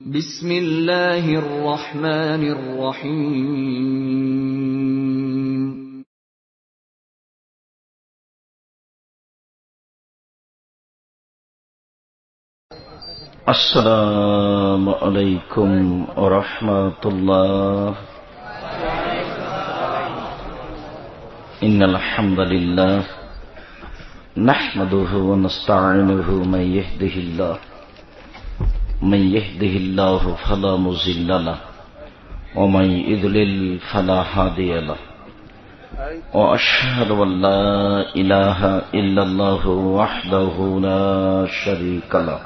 بسم الله الرحمن الرحيم. السلام عليكم ورحمة الله. إن الحمد لله نحمده ونستعينه من يهده الله. من يهده الله فلا مزل له، ومن يذلل فلا هادي له. وأشهد أن لا إله إلا الله وحده لا شريك له،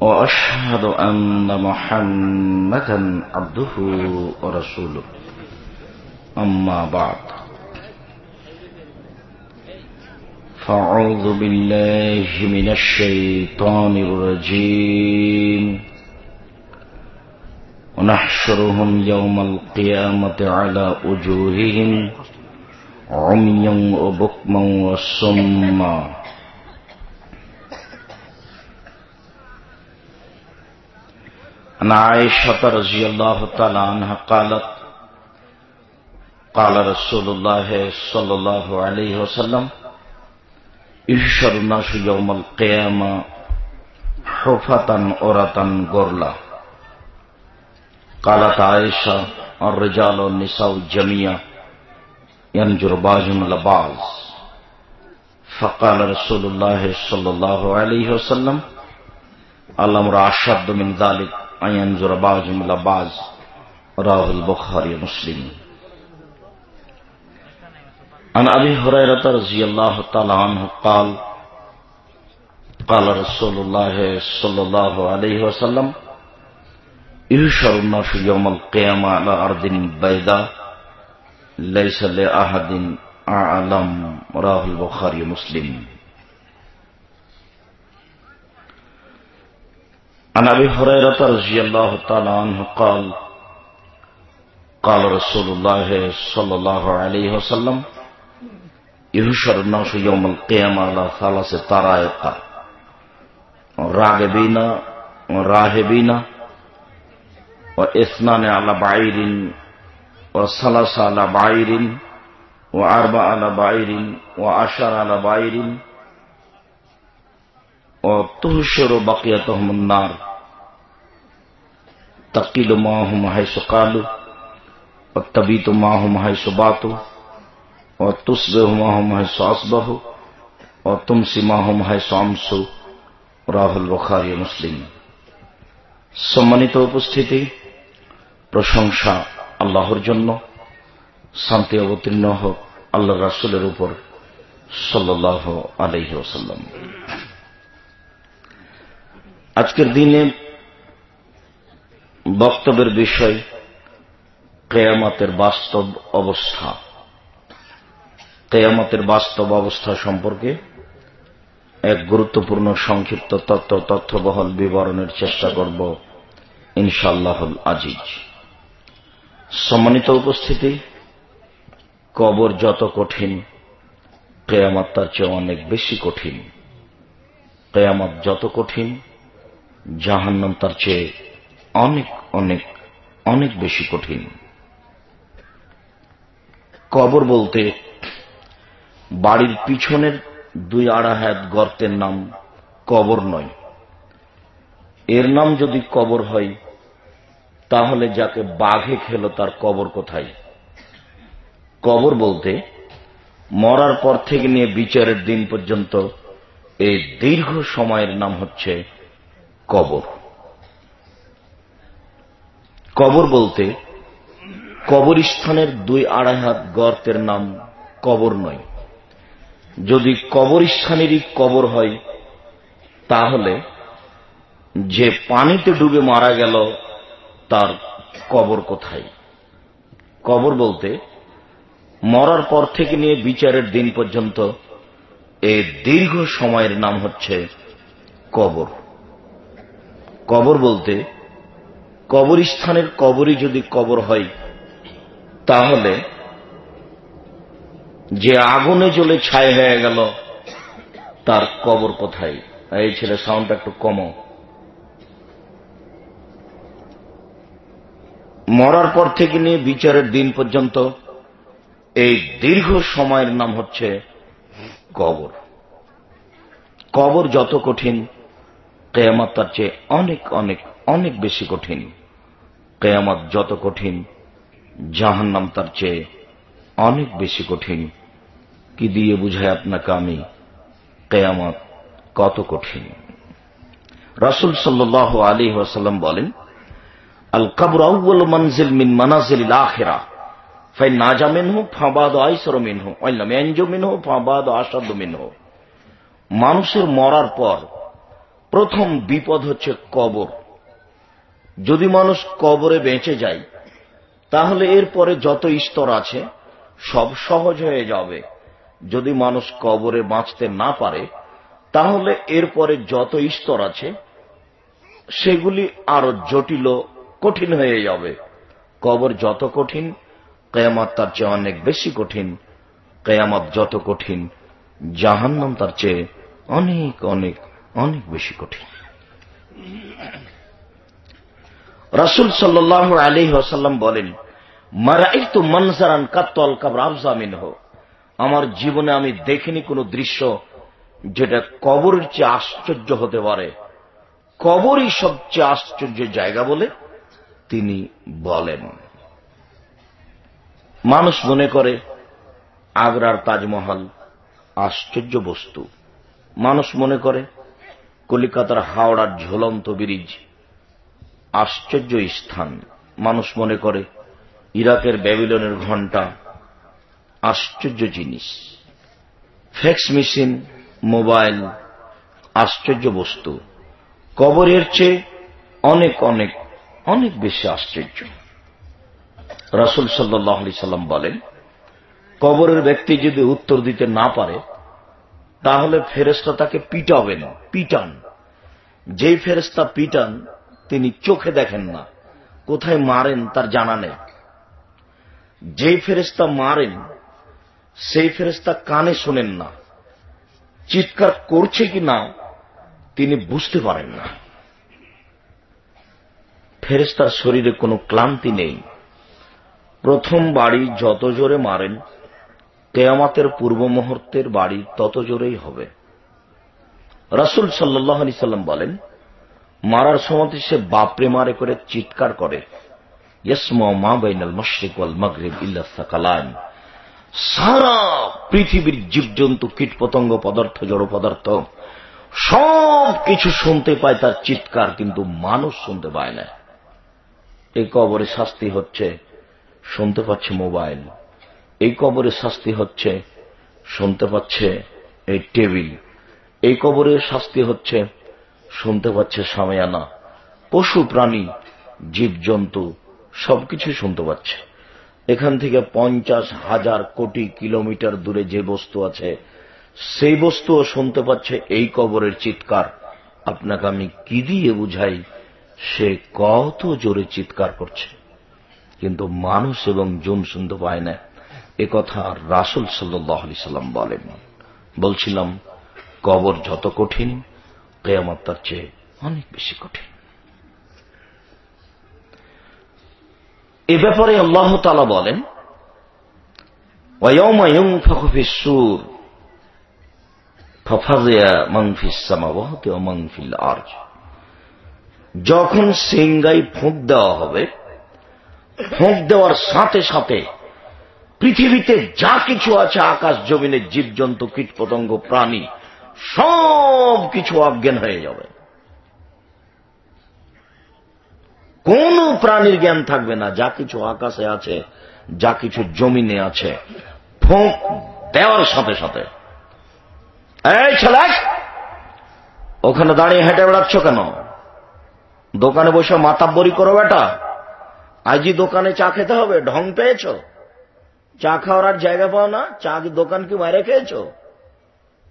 وأشهد أن محمدا عبده ورسوله. أما بعد. فأعوذ بالله من الشيطان الرجيم. ونحشرهم يوم القيامة على وجوههم عميا وبكما وصما عن عائشة رضي الله تعالى عنها قالت قال رسول الله صلى الله عليه وسلم اشر ناس یوم القیامہ حفتن عورتن گرلا۔ قالت عائشہ اور رجال و نساء جمیا ینجر باجن لباز۔ فقال رسول اللہ صلی اللہ علیہ وسلم علم راشد من ذالک ان ينظر بعضهم لبعض راہ البخاری مسلم۔ عن أبي هريرة رضي الله تعالى عنه قال قال رسول الله صلى الله عليه وسلم يحشر الناس يوم القيامة على أرض بيضاء ليس لأحد أعلم رواه البخاري ومسلم. عن أبي هريرة رضي الله تعالى عنه قال قال رسول الله صلى الله عليه وسلم یحشر الناس یوم القیامہ علی ثلاث طرائق. راغبین راہبین و اثنان علی بعیر و ثلاث علی بعیر و اربع علی بعیر و عشر علی بعیر و تحشر بقیتهم النار. تقیل ماہم حیث قالو و تبیت ماہم حیث باتو और तुस्म हम है सौस बहू শামসু রাহুল বখারি মুসলিম সম্মানিত উপস্থিতি প্রশংসা আল্লাহর জন্য শান্তি অবতীর্ণ হোক আল্লাহ রাসুলের উপর সাল্লাহ আলহি ওসাল্লাম আজকের দিনে বক্তব্যের বিষয় কেয়ামাতের বাস্তব অবস্থা। কেয়ামতের বাস্তব অবস্থা সম্পর্কে এক গুরুত্বপূর্ণ সংক্ষিপ্ত তত্ত্ব তথ্যবহল বিবরণের চেষ্টা করব ইনশাল্লাহ আজিজ। সম্মানিত উপস্থিতি, কবর যত কঠিন, কেয়ামত তার চেয়ে অনেক বেশি কঠিন। কেয়ামত যত কঠিন, জাহান্নাম তার চেয়ে অনেক অনেক অনেক বেশি কঠিন। কবর বলতে বাড়ির পিছনের দুই আড়াই হাত গর্তের নাম কবর নয়। এর নাম যদি কবর হয়, তাহলে যাকে বাঘে খেল তার কবর কোথায়? কবর বলতে, মরার পর থেকে নিয়ে বিচারের দিন পর্যন্ত এই দীর্ঘ সময়ের নাম হচ্ছে কবর। কবর বলতে, কবরস্থানের দুই আড়াই হাত গর্তের নাম কবর নয়। যদি কবরস্থানেরই কবর হয়, তাহলে যে পানিতে ডুবে মারা গেল, তার কবর কোথায়? কবর বলতে, মরার পর থেকে নিয়ে বিচারের দিন পর্যন্ত এই দীর্ঘ সময়ের নাম হচ্ছে কবর। কবর বলতে, কবরস্থানের কবরই যদি কবর হয়, তাহলে যে আগুনে জ্বলে ছাই হয়ে গেল, তার কবর কোথায়? এই ছেলে সাউন্ডটা একটু কমো। মরার পর থেকে নিয়ে বিচারের দিন পর্যন্ত, এই দীর্ঘ সময়ের নাম হচ্ছে কবর। কবর যত কঠিন, কেয়ামত তার চেয়ে অনেক অনেক অনেক বেশি কঠিন। কেয়ামত যত কঠিন, জাহান্নাম তার চেয়ে অনেক বেশি কঠিন। কি দিয়ে বুঝায় আপনাকে আমি? কেয়ামত কত কঠিন। রাসুল সাল্লাহ আলী ওয়াসাল্লাম বলেন আল কাবর আউ্ল মঞ্জিল মিন মানাজিল আখেরা। ফাই নাজা মিনহু ফাঁবাদ আইসর মিনহু অল্লাম এনজো মিনহু ফাঁবাদ আসাদ মিনহু। মানুষের মরার পর প্রথম বিপদ হচ্ছে কবর। যদি মানুষ কবরে বেঁচে যায়, তাহলে এরপরে যত স্তর আছে সব সহজ হয়ে যাবে। যদি মানুষ কবরে বাঁচতে না পারে, তাহলে এরপরে যত স্তর আছে, সেগুলি আরও জটিল কঠিন হয়ে যাবে। কবর যত কঠিন, কেয়ামত তার চেয়ে অনেক বেশি কঠিন। কেয়ামত যত কঠিন, জাহান্নাম তার চেয়ে অনেক অনেক অনেক বেশি কঠিন। রাসুল সাল্লাহ আলী আসাল্লাম বলেন মারাইত মনসারান কাত্তল কাবর আফজামিন হো আমার জীবনে আমি দেখিনি কোন দৃশ্য যেটা কবরের চেয়ে আশ্চর্য হতে পারে। কবরই সবচেয়ে আশ্চর্য জায়গা বলে তিনি বলেন। মানুষ মনে করে আগ্রার তাজমহল আশ্চর্য বস্তু। মানুষ মনে করে কলিকাতার হাওড়ার ঝুলন্ত ব্রিজ আশ্চর্য স্থান। মানুষ মনে করে ইরাকের ব্যাবিলনের ঘণ্টা আশ্চর্য জিনিস। ফ্যাক্স মেশিন, মোবাইল, আশ্চর্য বস্তু। কবরের চেয়ে অনেক অনেক অনেক বেশি আশ্চর্য। রাসুল সাল্লাহ আলি সাল্লাম বলেন, কবরের ব্যক্তি যদি উত্তর দিতে না পারে, তাহলে ফেরেস্তা তাকে পিটাবে না পিটান। যেই ফেরেস্তা পিটান, তিনি চোখে দেখেন না, কোথায় মারেন তার জানা নেই। যেই ফেরেস্তা মারেন, সেই ফেরেস্তা কানে শোনেন না। চিৎকার করছে কি না তিনি বুঝতে পারেন না। ফেরেস্তার শরীরে কোনো ক্লান্তি নেই। প্রথম বাড়ি যত জোরে মারেন, কেয়ামাতের পূর্ব মুহূর্তের বাড়ি তত জোরেই হবে। রাসুল সাল্লাহ আলি সাল্লাম বলেন, মারার সময় সে বাপরে মারে করে চিৎকার করে। মা বাইনাল সারা পৃথিবীর জীবজন্তু কীট পতঙ্গ পদার্থ, জড় পদার্থ, সব কিছু শুনতে পায় তার চিৎকার, কিন্তু মানুষ শুনতে পায় না। এই কবরে শাস্তি হচ্ছে, শুনতে পাচ্ছে মোবাইল। এই কবরে শাস্তি হচ্ছে, শুনতে পাচ্ছে এই টেবিল। এই কবরে শাস্তি হচ্ছে, শুনতে পাচ্ছে সাময়ানা। পশু, প্রাণী, জীবজন্তু সবকিছু শুনতে পাচ্ছে। এখান থেকে পঞ্চাশ হাজার কোটি কিলোমিটার দূরে যে বস্তু আছে, সেই বস্তুও শুনতে পাচ্ছে এই কবরের চিৎকার। আপনাকে আমি কি দিয়ে বুঝাই, সে কত জোরে চিৎকার করছে। কিন্তু মানুষ এবং জুন শুনতে পায় না। এ কথা রাসুল সাল্লি সাল্লাম বলেন। বলছিলাম, কবর যত কঠিন, কেয়ামত তার চেয়ে অনেক বেশি কঠিন। এ ব্যাপারে আল্লাহ তালা বলেন যখন সিংগাই ফুঁক দেওয়া হবে, ফুঁক দেওয়ার সাথে সাথে পৃথিবীতে যা কিছু আছে, আকাশ জমিনের জীবজন্তু, কীটপতঙ্গ, প্রাণী সব কিছু অজ্ঞান হয়ে যাবে। কোন প্রাণীর জ্ঞান থাকবে না। যা কিছু আকাশে আছে, যা কিছু জমিনে আছে, ফোঁক দেওয়ার সাথে সাথে। এই ছেলে, ওখানে দাঁড়িয়ে হেঁটে বেড়াচ্ছ কেন? দোকানে বসে মাতাব্বরি করো বেটা। আজই দোকানে চা খেতে হবে, ঢং পেয়েছ? চা খাওয়ার আর জায়গা পাও না, চা দোকান কি বাইরে খেয়েছ?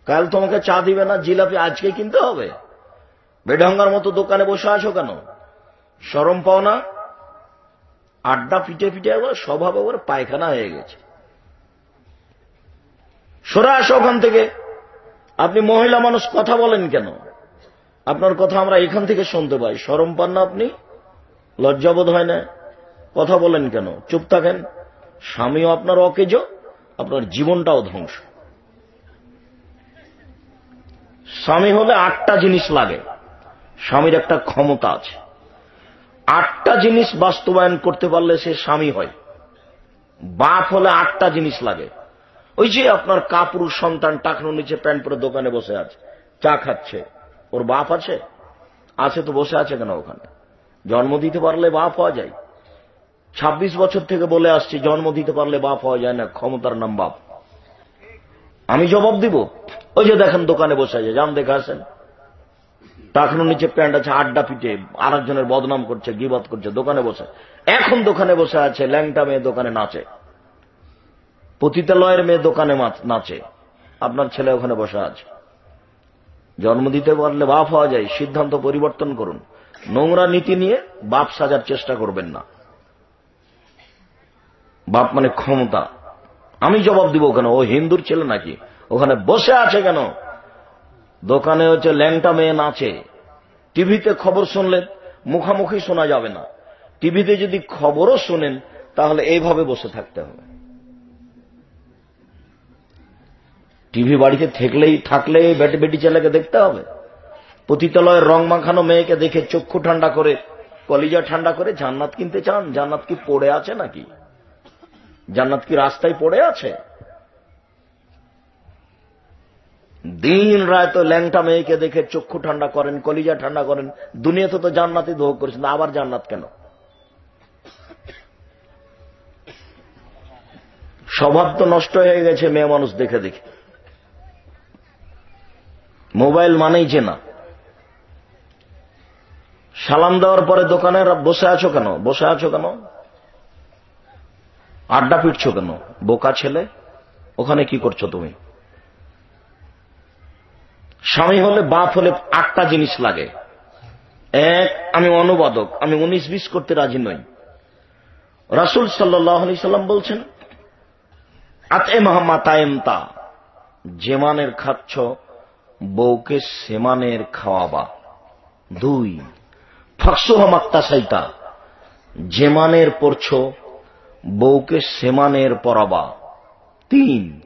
কাল তোমাকে চা দিবে না, জিলাপি আজকে কিনতে হবে। বেঢঙ্গার মতো দোকানে বসে আছো কেন? সরম পাও না, আড্ডা পিটে পিটে একবার স্বভাব একবার পায়খানা হয়ে গেছে। সরে আসো ওখান থেকে। আপনি মহিলা মানুষ, কথা বলেন কেন? আপনার কথা আমরা এখান থেকে শুনতে পাই। সরম পান না আপনি? লজ্জাবোধ হয় না? কথা বলেন কেন? চুপ থাকেন। স্বামীও আপনার অকেজ, আপনার জীবনটাও ধ্বংস। স্বামী হলে আটটা জিনিস লাগে। স্বামীর একটা ক্ষমতা আছে। আটটা জিনিস বাস্তবায়ন করতে পারলে সে স্বামী হয়। বাপ হলে আটটা জিনিস লাগে। ওই যে আপনার কাপুরুষ সন্তান টাকনো নিচে প্যান্ট পরে দোকানে বসে আছে, চা খাচ্ছে। ওর বাপ আছে? আছে তো বসে আছে কেন ওখানে? জন্ম দিতে পারলে বাপ হওয়া যায়। ছাব্বিশ বছর থেকে বলে আসছি, জন্ম দিতে পারলে বাপ হওয়া যায় না, ক্ষমতার নাম বাপ। আমি জবাব দিব। ওই যে দেখেন দোকানে বসে আছে, যান দেখে আসেন। টাকনো নিচে প্যান্ট আছে, আড্ডা পিটে, আরেকজনের বদনাম করছে গিবাদ করছে, দোকানে বসে। এখন দোকানে বসে আছে, ল্যাংটা মেয়ে দোকানে নাচে। পতিতালয়ের মেয়ে দোকানে নাচে। আপনার ছেলে ওখানে বসে আছে। জন্ম দিতে পারলে বাপ হওয়া যায়, সিদ্ধান্ত পরিবর্তন করুন। নোংরা নীতি নিয়ে বাপ সাজার চেষ্টা করবেন না। বাপ মানে ক্ষমতা। আমি জবাব দিব কেন ও হিন্দুর ছেলে নাকি? ওখানে বসে আছে কেন? দোকানে হচ্ছে ল্যাংটা মেয়ে নাচে। টিভিতে খবর শুনলে মুখামুখি শোনা যাবে না। টিভিতে যদি খবরও শোনেন, তাহলে এইভাবে বসে থাকতে হবে। টিভি বাড়িতে থাকলেই থাকলে বেটি বেটি ছেলেকে দেখতে হবে। পতিতালয়ের রং মাখানো মেয়েকে দেখে চক্ষু ঠান্ডা করে, কলিজা ঠান্ডা করে জান্নাত কিনতে চান? জান্নাত কি পড়ে আছে নাকি? জান্নাত কি রাস্তায় পড়ে আছে? দিন রায় তো ল্যাংটা মেয়েকে দেখে চক্ষু ঠান্ডা করেন, কলিজা ঠান্ডা করেন, দুনিয়াতে তো জান্নাতই ভোগ করেছেন আবার জান্নাত কেন? স্বভাব তো নষ্ট হয়ে গেছে মেয়ে মানুষ দেখে দেখে। মোবাইল মানেই যে না সালাম দেওয়ার পরে দোকানে বসে আছো কেন? বসে আছো কেন? আড্ডা পিটছো কেন? বোকা ছেলে? ওখানে কি করছ তুমি? স্বামী হলে বাপ হলে আটটা জিনিস লাগে। এক, আমি অনুবাদক, আমি উনিশ বিশ করতে রাজি নই। রাসুল সাল্লি সাল্লাম বলছেন আতে মাহমা তায়েমতা জেমানের খাচ্ছ বউকে সেমানের খাওয়াবা। দুই ফাঁকসোহমাত্তা সাইতা জেমানের পড়ছ বউকে সেমানের পরাবা। তিন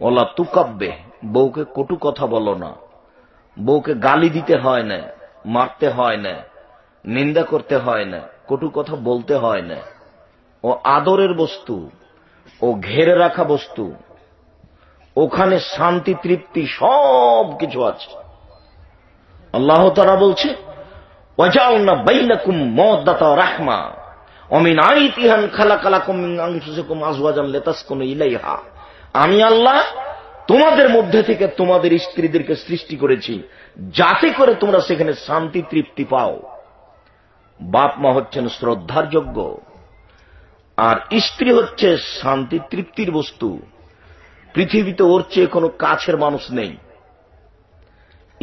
ওলা তুকাব্বে বউকে কটু কথা বলো না। বউকে গালি দিতে হয় না, মারতে হয় না, নিন্দা করতে হয় না, কটু কথা বলতে হয় না। ও আদরের বস্তু, ও ঘেরে রাখা বস্তু, ওখানে শান্তি, তৃপ্তি সব কিছু আছে। আল্লাহ তারা বলছে আমি আল্লাহ তোমাদের মধ্যে থেকে তোমাদের স্ত্রীদেরকে সৃষ্টি করেছি। যাতে করে তোমরা সেখানে শান্তি, তৃপ্তি পাও। বাপ মা হচ্ছেন শ্রদ্ধার যোগ্য। আর স্ত্রী হচ্ছে শান্তি, তৃপ্তির বস্তু। পৃথিবীতে ওর চেয়ে কোনো কাছের মানুষ নেই।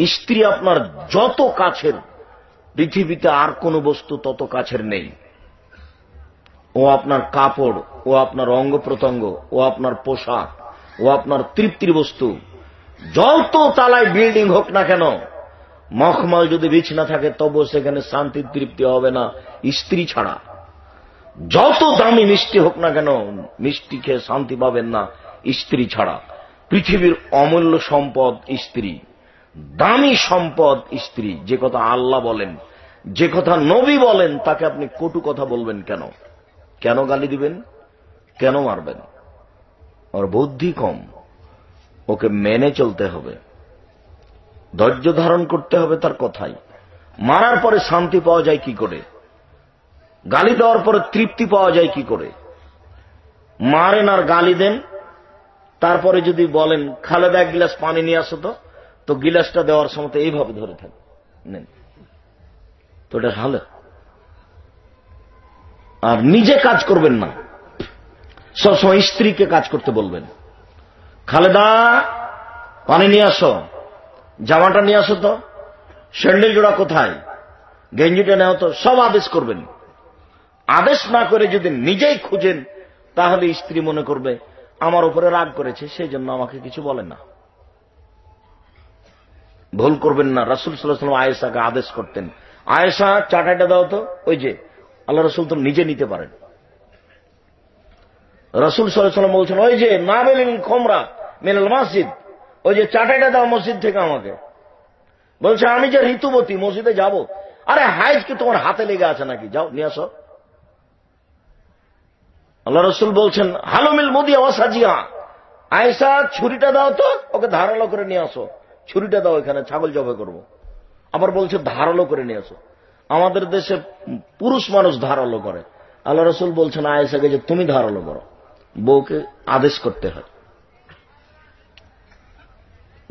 স্ত্রী আপনার যত কাছের, পৃথিবীতে আর কোনো বস্তু তত কাছের নেই। ও আপনার কাপড়, ও আপনার অঙ্গ প্রত্যঙ্গ, ও আপনার পোশাক ও আপনার তৃপ্তির বস্তু। যত তালায় বিল্ডিং হোক না কেন, মখমাল যদি বিছনা থাকে, তবু সেখানে শান্তি তৃপ্তি হবে না, স্ত্রী ছাড়া। যত দামি মিষ্টি হোক না কেন, মিষ্টি খেয়ে শান্তি পাবেন না, স্ত্রী ছাড়া। পৃথিবীর অমূল্য সম্পদ স্ত্রী, দামি সম্পদ স্ত্রী। যে কথা আল্লাহ বলেন, যে কথা নবী বলেন, তাকে আপনি কটু কথা বলবেন কেন? কেন গালি দিবেন? কেন মারবেন? ওর বুদ্ধি কম ওকে মেনে চলতে হবে ধৈর্য ধারণ করতে হবে তার কথাই মারার পরে শান্তি পাওয়া যায় কি করে গালি দেওয়ার পরে তৃপ্তি পাওয়া যায় কি করে মারেন আর গালি দেন তারপরে যদি বলেন খালেদা এক গিলাস পানি নিয়ে আসো তো তো গিলাসটা দেওয়ার সময় এইভাবে ধরে থাকে নেন তো এটা আর নিজে কাজ করবেন না সবসময় স্ত্রীকে কাজ করতে বলবেন। খালেদা, পানি নিয়ে আসো। জামাটা নিয়ে আসো তো। স্যান্ডেল জোড়া কোথায়? গেঞ্জিটা নেওয়া তো। সব আদেশ করবেন। আদেশ না করে যদি নিজেই খুঁজেন, তাহলে স্ত্রী মনে করবে, আমার উপরে রাগ করেছে সেই জন্য আমাকে কিছু বলে না। ভুল করবেন না। রাসুল সাল্লাহ আয়েশাকে আদেশ করতেন। আয়েশা চাটাইটা দাও তো। ওই যে, আল্লাহ রসুল তো নিজে নিতে পারেন। রসুল সাল্লাম বলছেন, ওই যে না মেলিন খোমরা মেলাল মসজিদ, ওই যে চাটাইটা দাও মসজিদ থেকে আমাকে। বলছে, আমি যে ঋতুবতী, মসজিদে যাব। আরে হাইজ কি তোমার হাতে লেগে আছে নাকি? যাও, নিয়ে আসো। আল্লাহ রসুল বলছেন হালুমিল মোদি সাজিয়া। আয়সা ছুরিটা দাও তো, ওকে ধারালো করে নিয়ে আসো। ছুরিটা দাও এখানে, ছাগল জবে করব। আবার বলছে, ধারালো করে নিয়ে আসো। আমাদের দেশে পুরুষ মানুষ ধারালো করে। আল্লাহ রসুল বলছেন আয়েসাকে যে তুমি ধারালো করো। বউকে আদেশ করতে হয়।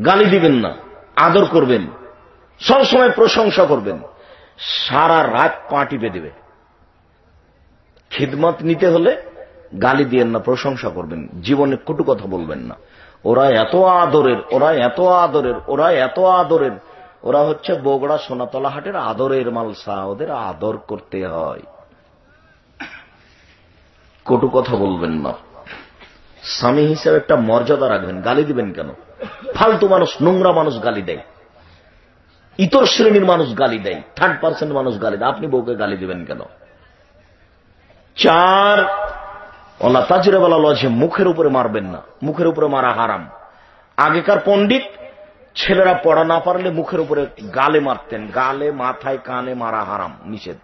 গালি দিবেন না, আদর করবেন, সবসময় প্রশংসা করবেন, সারা রাত পা টিপে দেবে। খিদমত নিতে হলে গালি দিয়েন না, প্রশংসা করবেন, জীবনে কটু কথা বলবেন না। ওরা এত আদরের, ওরা এত আদরের, ওরা এত আদরের, ওরা হচ্ছে বগড়া সোনাতলা হাটের আদরের মালসা ওদের আদর করতে হয়। কটু কথা বলবেন না। স্বামী হিসেবে একটা মর্যাদা রাখবেন, গালি দিবেন কেন? ফালতু মানুষ, নোংরা মানুষ গালি দেয়। ইতর শ্রেণির মানুষ গালি দেয় থার্ড পার্সেন্ট মানুষ গালি দেয়। আপনি বউকে গালি দিবেন কেন? চার ওলা তাজিরে বলা লজে মুখের উপরে মারবেন না। মুখের উপরে মারা হারাম। আগেকার পণ্ডিত ছেলেরা পড়া না পারলে মুখের উপরে গালে মারতেন। গালে, মাথায়, কানে মারা হারাম, নিষেধ।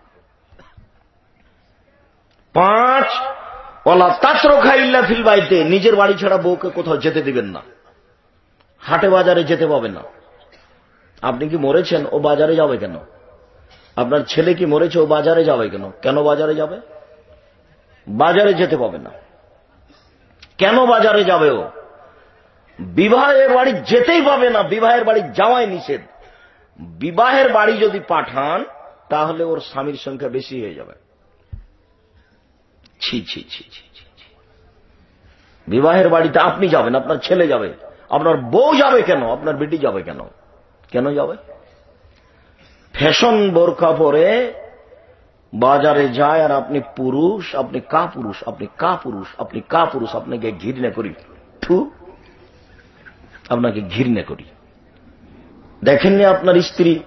পাঁচ ওলা ইল্লা ফিল নিজের বাড়ি ছাড়া বউকে কোথাও যেতে দিবেন না। হাটে বাজারে যেতে পাবে না। আপনি কি মরেছেন, ও বাজারে যাবে কেন? আপনার ছেলে কি মরেছে, ও বাজারে যাবে কেন? কেন বাজারে যাবে? বাজারে যেতে পাবে না। কেন বাজারে যাবে ও? বিবাহের বাড়ি যেতেই পাবে না, বিবাহের বাড়ি যাওয়াই নিষেধ। বিবাহের বাড়ি যদি পাঠান, তাহলে ওর স্বামীর সংখ্যা বেশি হয়ে যাবে। ছি ছি ছি ছি বিবাহের বাড়িতে আপনি যাবেন, আপনার ছেলে যাবে, আপনার বউ যাবে কেন, আপনার বেটি যাবে কেন? কেন যাবে? ফ্যাশন বোরখা পরে বাজারে যায় আর আপনি পুরুষ, আপনি কা পুরুষ আপনি কা পুরুষ আপনি কা পুরুষ আপনাকে ঘৃণা করি। থু আপনাকে ঘৃণা করি। দেখেননি আপনার স্ত্রী?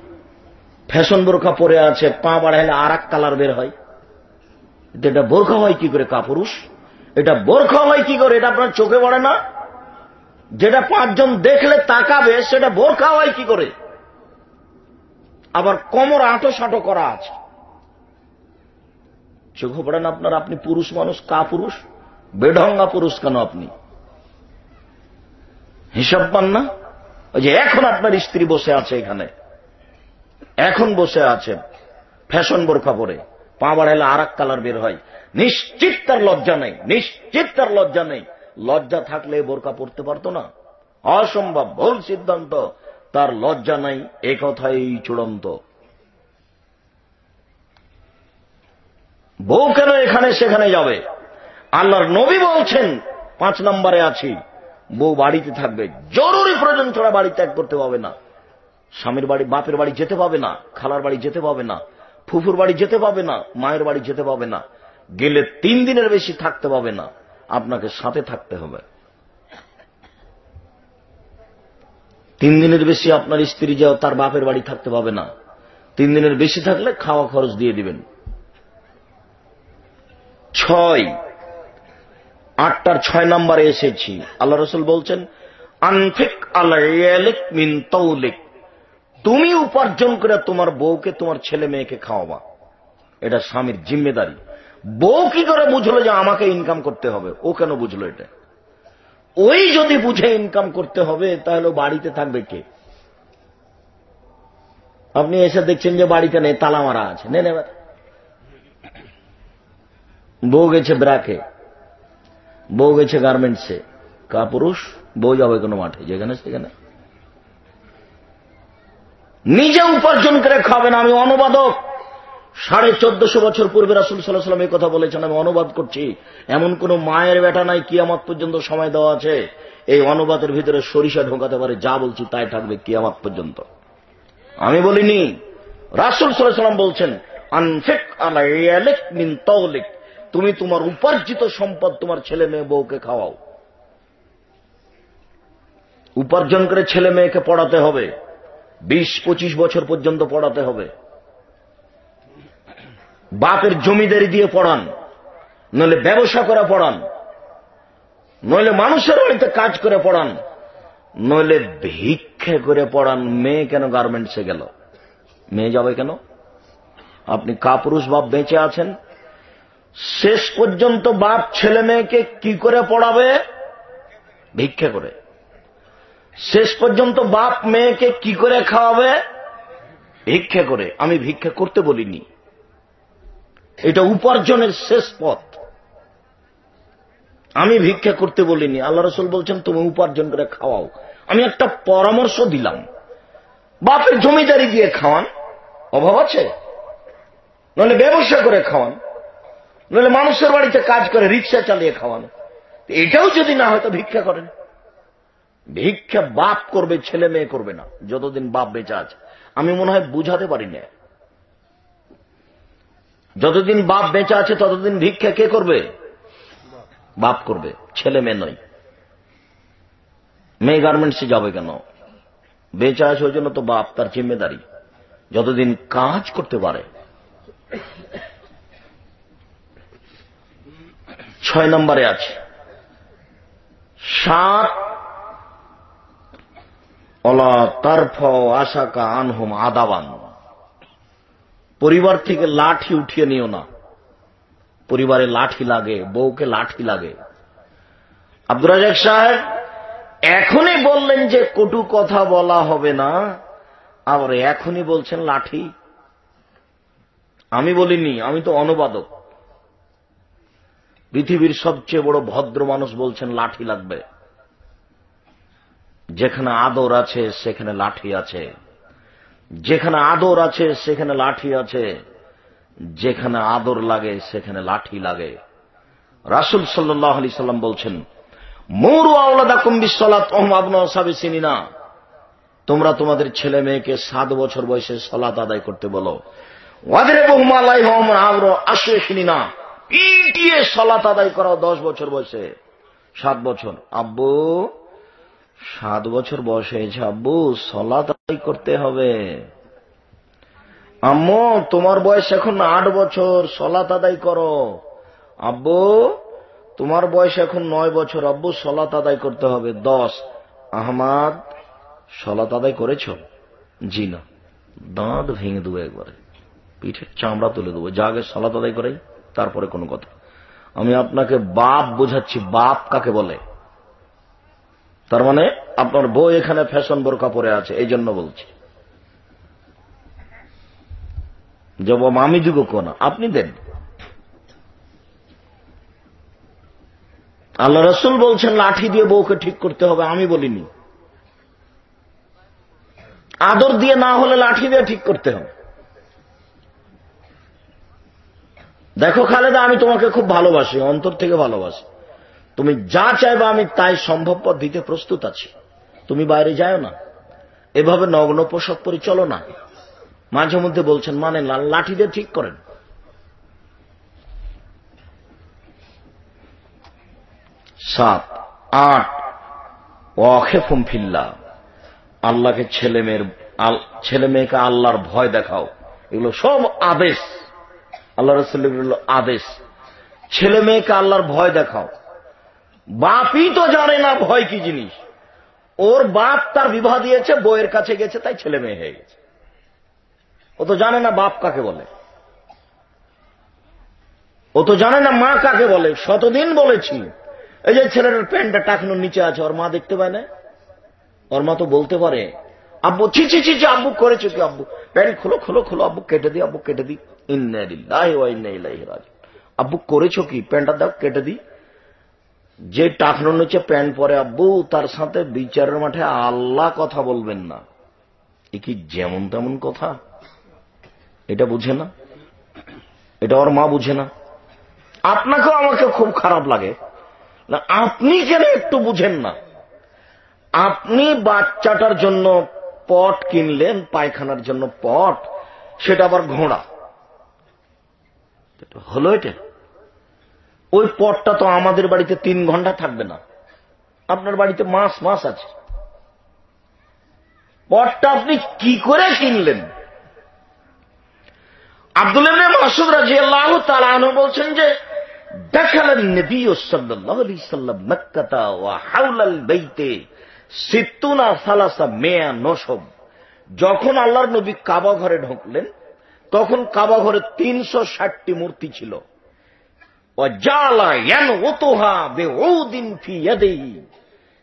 ফ্যাশন বোরখা পরে আছে, পা বাড়াইলে আর এক কালার বের হয়। এটা বোরখা হয় কি করে কা পুরুষ এটা বোরখা হয় কি করে? এটা আপনার চোখে পড়ে না? যেটা পাঁচজন দেখলে তাকাবে, সেটা বোরখা হয় কি করে? আবার কোমর আঁটো সাঁটো করা আছে। চোখে পড়েন আপনার? আপনি পুরুষ মানুষ কা পুরুষ বেঢঙ্গা পুরুষ কেন আপনি? হিসাব পান না? ওই যে এখন আপনার স্ত্রী বসে আছে এখানে। এখন বসে আছে। ফ্যাশন বোরখা পরে। পা বাড়াইলে আর এক কালার বের হয়। নিশ্চিত তার লজ্জা নেই, নিশ্চিত তার লজ্জা নেই। লজ্জা থাকলে বোরকা পড়তে পারতো না। অসম্ভব, ভুল সিদ্ধান্ত। তার লজ্জা নাই, এ কথাই চূড়ান্ত। বউ কেন এখানে সেখানে যাবে? আল্লাহর নবী বলছেন, পাঁচ নম্বরে আছি। বউ বাড়িতে থাকবে। জরুরি প্রয়োজন ছাড়া বাড়ি ত্যাগ করতে পাবে না। স্বামীর বাড়ি, বাপের বাড়ি যেতে পাবে না, খালার বাড়ি যেতে পাবে না। ফুফুর বাড়ি যেতে পাবে না, মায়ের বাড়ি যেতে পাবে না, গেলে তিন দিনের বেশি থাকতে পাবে না, আপনাকে সাথে থাকতে হবে। তিন দিনের বেশি আপনার স্ত্রী যাও তার বাপের বাড়ি থাকতে পাবে না, তিন দিনের বেশি থাকলে খাওয়া খরচ দিয়ে দিবেন। ছয়, আটটার ছয় নম্বরে এসেছি। আল্লাহ রসুল বলছেন, আনফিক আল্লাহ মিন তৌলিক। তুমি উপার্জন করে তোমার বউকে, তোমার ছেলে মেয়েকে খাওয়াবা। এটা স্বামীর জিম্মেদারি। বউ কি করে বুঝলো যে আমাকে ইনকাম করতে হবে? ও কেন বুঝলো এটা? ওই যদি বুঝে ইনকাম করতে হবে, তাহলে বাড়িতে থাকবে কে? আপনি এসে দেখছেন যে বাড়িতে নেই, তালা মারা আছে। নেন এবার বউ গেছে ব্রাকে। বউ গেছে গার্মেন্টসে। কা পুরুষ বউ যাবে কোনো মাঠে, যেখানে সেখানে। নিজে উপার্জন করে খাবেন, আমি অনুবাদক। সাড়ে চোদ্দশো বছর পূর্বে রাসুল সাল্লাহ সাল্লাম এই কথা বলেছেন, আমি অনুবাদ করছি। এমন কোন মায়ের বেটা নাই, কিয়ামত পর্যন্ত সময় দেওয়া আছে। এই অনুবাদের ভিতরে সরিষা ঢোকাতে পারে, যা বলছি তাই থাকবে কিয়ামত পর্যন্ত। আমি বলিনি, রাসুল সাল্লাহ সাল্লাম বলছেন, আনফেক আলাইক মিন তৌলিক তুমি তোমার উপার্জিত সম্পদ তোমার ছেলে মেয়ে বউকে খাওয়াও। উপার্জন করে ছেলে মেয়েকে পড়াতে হবে। বিশ পঁচিশ বছর পর্যন্ত পড়াতে হবে। বাপের জমিদারি দিয়ে পড়ান নলে ব্যবসা করা পড়ান, নইলে মানুষের বাড়িতে কাজ করে পড়ান, নইলে ভিক্ষে করে পড়ান। মেয়ে কেন গার্মেন্টসে গেল? মেয়ে যাবে কেন? আপনি কাপুরুষ বাপ বেঁচে আছেন। শেষ পর্যন্ত বাপ ছেলে মেয়েকে কি করে পড়াবে? ভিক্ষে করে। শেষ পর্যন্ত বাপ মেয়েকে কি করে খাওয়াবে? ভিক্ষা করে। আমি ভিক্ষা করতে বলিনি। এটা উপার্জনের শেষ পথ। আমি ভিক্ষা করতে বলিনি। আল্লাহ রসুল বলছেন, তুমি উপার্জন করে খাওয়াও। আমি একটা পরামর্শ দিলাম। বাপের জমিদারি দিয়ে খাওয়ান। অভাব আছে? নইলে ব্যবসা করে খাওয়ান। নইলে মানুষের বাড়িতে কাজ করে, রিক্সা চালিয়ে খাওয়ান। এটাও যদি না হয় তো ভিক্ষা করেন। ভিক্ষা বাপ করবে, ছেলে মেয়ে করবে না। যতদিন বাপ বেঁচে আছে। আমি মনে হয় বুঝাতে পারি না। যতদিন বাপ বেঁচে আছে, ততদিন ভিক্ষা কে করবে? বাপ করবে, ছেলে মেয়ে নয়। মেয়ে গার্মেন্টসে যাবে কেন? বেঁচে আছে ওই জন্য তো বাপ, তার জিম্মেদারি। যতদিন কাজ করতে পারে। ছয় নম্বরে আছে। সাত আশাকা আনহুম আদাবান। পরিবার থেকে লাঠি উঠিয়ে নিও না। পরিবারে লাঠি লাগে, বউকে লাঠি লাগে। আব্দুর রাজাক সাহেব, এখনই বললেন যে কটু কথা বলা হবে না। আবার এখনই বলছেন লাঠি। আমি বলিনি, আমি তো অনুবাদক। পৃথিবীর সবচেয়ে বড় ভদ্র মানুষ বলছেন, লাঠি লাগবে। যেখানে আদর আছে, সেখানে লাঠি আছে। যেখানে আদর আছে, সেখানে লাঠি আছে। যেখানে আদর লাগে, সেখানে লাঠি লাগে। রাসুল সাল্লাহ আলি সাল্লাম বলছেন, মৌরু আওলাদা কুম্বিসলাত ওহমাবনাবি চিনি না তোমরা তোমাদের ছেলে মেয়েকে সাত বছর বয়সে সলাত আদায় করতে বলো। ওয়াদের বহুমালাই হম আগ্রহ আসে চিনি না পিটিয়ে সলাত আদায় করাও দশ বছর বয়সে। সাত বছর। আব্বু সাত বছর বয়স হয়েছে আব্বু সলাত করতে হবে। আম্মু, তোমার বয়স এখন আট বছর সলাত আদায় করো। আব্বু, তোমার বয়স এখন নয় বছর, আব্বু সলাত আদায় করতে হবে। দশ। আহমাদ সলাত আদায় করেছ? জি না দাঁত ভেঙে দেবো একবারে, পিঠের চামড়া তুলে দেবো, যা আগে সলাত আদায় করাই, তারপরে কোনো কথা। আমি আপনাকে বাপ বোঝাচ্ছি, বাপ কাকে বলে? তার মানে আপনার বউ এখানে ফ্যাশন বোরকা পরে আছে, এই জন্য বলছি। জবাব আমি যুগ কোন আপনি দেন। আল্লাহ রসুল বলছেন, লাঠি দিয়ে বউকে ঠিক করতে হবে, আমি বলিনি। আদর দিয়ে না হলে লাঠি দিয়ে ঠিক করতে হবে। দেখো খালেদা, আমি তোমাকে খুব ভালোবাসি, অন্তর থেকে ভালোবাসি। তুমি যা চাইবা আমি তাই সম্ভবপর দিতে প্রস্তুত আছি। তুমি বাইরে যাও না। এভাবে নগ্ন পোশাক পরে চলো না। মাঝে মধ্যে বলছেন মানে লাঠি দিয়ে ঠিক করেন। সাত, আট অখেফুম ফিল্লা। আল্লাহকে ছেলে মেয়ের ছেলে মেয়েকে আল্লাহর ভয় দেখাও। এগুলো সব আদেশ। আল্লাহ রসুল আদেশ। ছেলে মেয়েকে আল্লাহর ভয় দেখাও। বাপই তো জানে না ভয় কি জিনিস। ওর বাপ তার বিবাহ দিয়েছে বইয়ের কাছে গেছে, তাই ছেলে মেয়ে হয়ে গেছে। ও তো জানে না বাপ কাকে বলে। ও তো জানে না মা কাকে বলে। শতদিন বলেছি। এই যে ছেলেটার প্যান্টটা টাকানোর নিচে আছে, ওর মা দেখতে পায় না? ওর মা তো বলতে পারে, আব্বু, ছি ছি ছি আব্বু করেছ কি আব্বু? প্যান্ট খোলো খোলো খোলো, আব্বু, কেটে দিই আব্বু, কেটে দিই রাজ আব্বু, করেছ কি? প্যান্টটা দাও, কেটে দিই যে টাকনোর নিচে প্যান্ট পরে, আব্বু, তার সাথে বিচারের মাঠে আল্লাহ কথা বলবেন না। এ কি যেমন তেমন কথা? এটা বুঝে না? এটা ওর মা বুঝে না? আপনাকেও আমাকে খুব খারাপ লাগে। না, আপনি কেন একটু বুঝেন না? আপনি বাচ্চাটার জন্য পট কিনলেন, পায়খানার জন্য পট, সেটা আবার ঘোড়া। হলো এটা? ওই পটটা তো আমাদের বাড়িতে তিন ঘন্টা থাকবে না আপনার বাড়িতে মাস মাস আছে পটটা আপনি কি করে কিনলেন আব্দুল মাসুদ রাজি আল্লাহ তালানো বলছেন যে دخل النبي صلى الله عليه وسلم مكة وحول البيت ستون ثلاثة مئة نصب যখন আল্লাহর নবী কাবা ঘরে ঢুকলেন তখন কাবা ঘরে তিনশো ষাটটি মূর্তি ছিল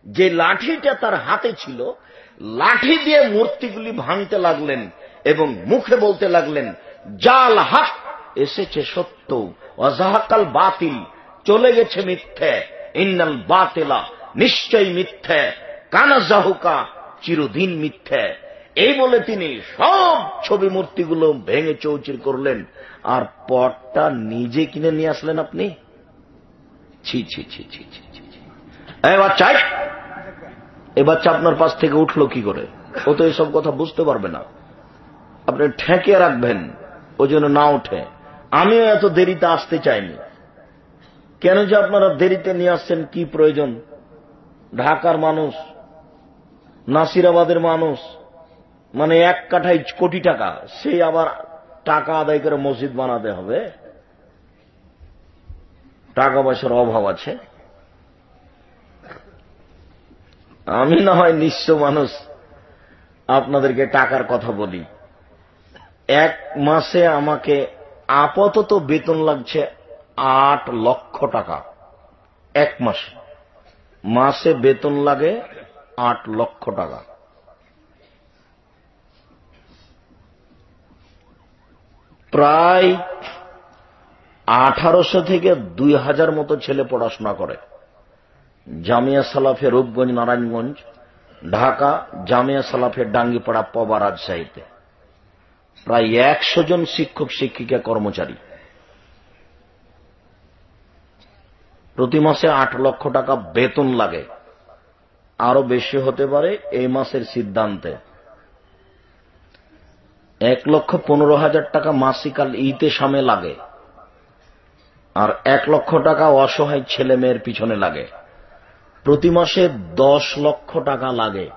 যে লাঠিটা তার হাতে ছিল, লাঠি দিয়ে মূর্তিগুলি ভাঙতে লাগলেন এবং মুখে বলতে লাগলেন, জাল হাক, এসেছে সত্য, অজাহাকাল বাতিল, চলে গেছে মিথ্যে, ইন্নাল বাতেলা, নিশ্চয়ই মিথ্যে, কানা জাহুকা, চিরদিন মিথ্যে। এই বলে তিনি সব ছবি মূর্তিগুলো ভেঙে চৌচির করলেন। আর পটটা নিজে কিনে নিয়ে আসলেন আপনি? ছি ছি ছি ছি ছি ছি বাচ্চা, এই! বাচ্চা আপনার পাশ থেকে উঠল কি করে? ও তো এসব কথা বুঝতে পারবে না। আপনি ঠেকিয়ে রাখবেন ওই জন্য না উঠে আমিও এত দেরিতে আসতে চাইনি। কেন যে আপনারা দেরিতে নিয়ে আসছেন কি প্রয়োজন? ঢাকার মানুষ, নাসিরাবাদের মানুষ মানে এক কাঠায় কোটি টাকা সেই আবার টাকা আদায় করে মসজিদ বানাতে হবে। টাকা পয়সার অভাব আছে। আমি না হয় নিঃস্ব মানুষ, আপনাদেরকে টাকার কথা বলি। এক মাসে আমাকে আপাতত বেতন লাগছে আট লক্ষ টাকা, এক মাসে। মাসে বেতন লাগে আট লক্ষ টাকা। প্রায় আঠারোশো থেকে দুই হাজার মতো ছেলে পড়াশোনা করে। জামিয়া সালাফে রূপগঞ্জ, নারায়ণগঞ্জ, ঢাকা, জামিয়া সালাফে ডাঙ্গিপাড়া, পবা রাজশাহীতে। প্রায় একশো জন শিক্ষক, শিক্ষিকা, কর্মচারী। প্রতি মাসে আট লক্ষ টাকা বেতন লাগে। আরও বেশি হতে পারে এই মাসের সিদ্ধান্তে। এক লক্ষ পনেরো হাজার টাকা মাসিকাল ইতে সামে লাগে। আর এক লক্ষ টাকা অসহায় ছেলে মেয়ের পিছনে লাগে। প্রতি মাসে দশ লক্ষ টাকা লাগে।